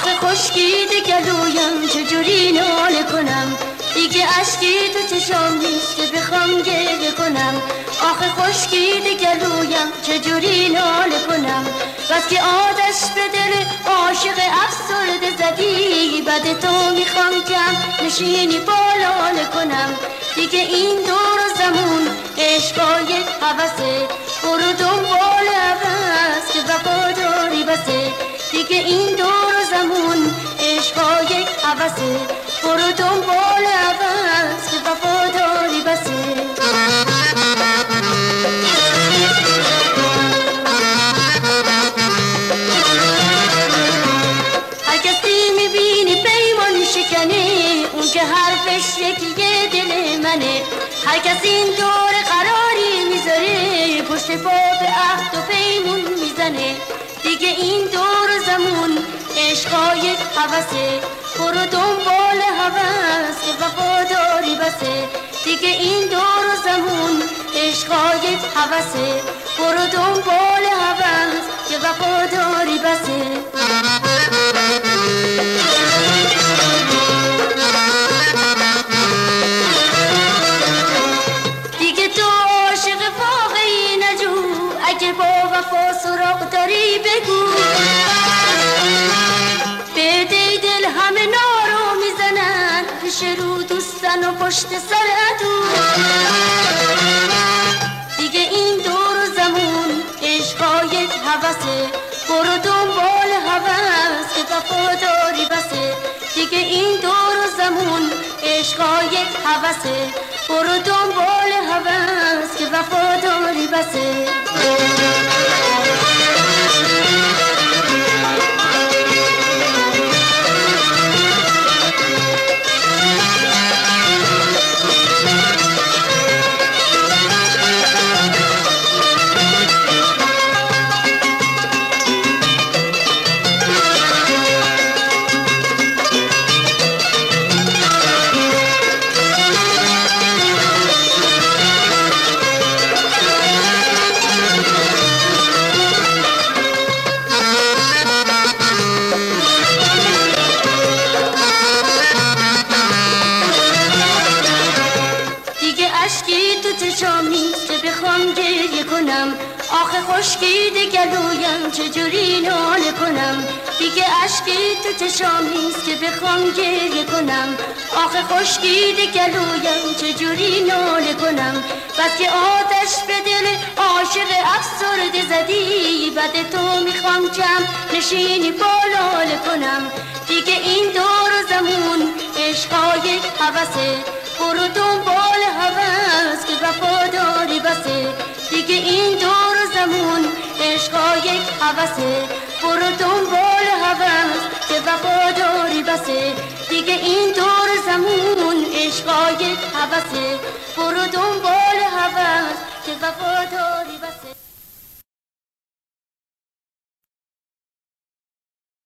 آخه خشکید گلویم چجوری ناله کنم؟ دیگه اشکی تو چشام نیست که بخوام گریه کنم. آخه خشکید گلویم چجوری ناله کنم؟ بس که آدش به دل عاشق افسرده زدی بد تو می‌خوام کم نشینی بالاله کنم. دیگه این دور زمون عشقای حوثه برو دنبال عوض که وفاداری بسه. دیگه این دور زمون عشقای حوثه برو دنبال عوض که وفاداری بسه. هر کسی می‌بینی پیمان شکنه اون که حرفش یکیه دل منه. هر این دور قراری می‌ذاره پشت پا به عهد و پیمون می‌زنه. دیگه این دور عشقای حوثه برو دنبال حوث که وفاداری بسه. دیگه این دور زمون عشقای حوثه برو دنبال حوث که وفاداری بسه. دیگه تو عاشق واقعی نجو. اگه با وفا سراغ داری بگو. دوستن و پشت سر عدو. دیگه این دور زمون عشقای حوثه برو دنبال حوث که وفاداری بسه. دیگه این دور زمون عشقای حوثه برو دنبال حوث. چشام نیست که بخوام گریه کنم. آخه خشکید گلویم چجوری ناله کنم؟ دیگه اشکی تو چشام نیست که بخوام گریه کنم. آخه خشکید گلویم چجوری ناله کنم؟ بس که آتش به دل عاشق افسرده زدی بد تو می‌خوام کم نشینی بالاله کنم. دیگه این دور زمون عشقای حوثه برو دنبال حوثه برو دنبال حوث که وفاداری بسه. دیگه این دور زمون عشقای حوثه برو دنبال حوث که وفاداری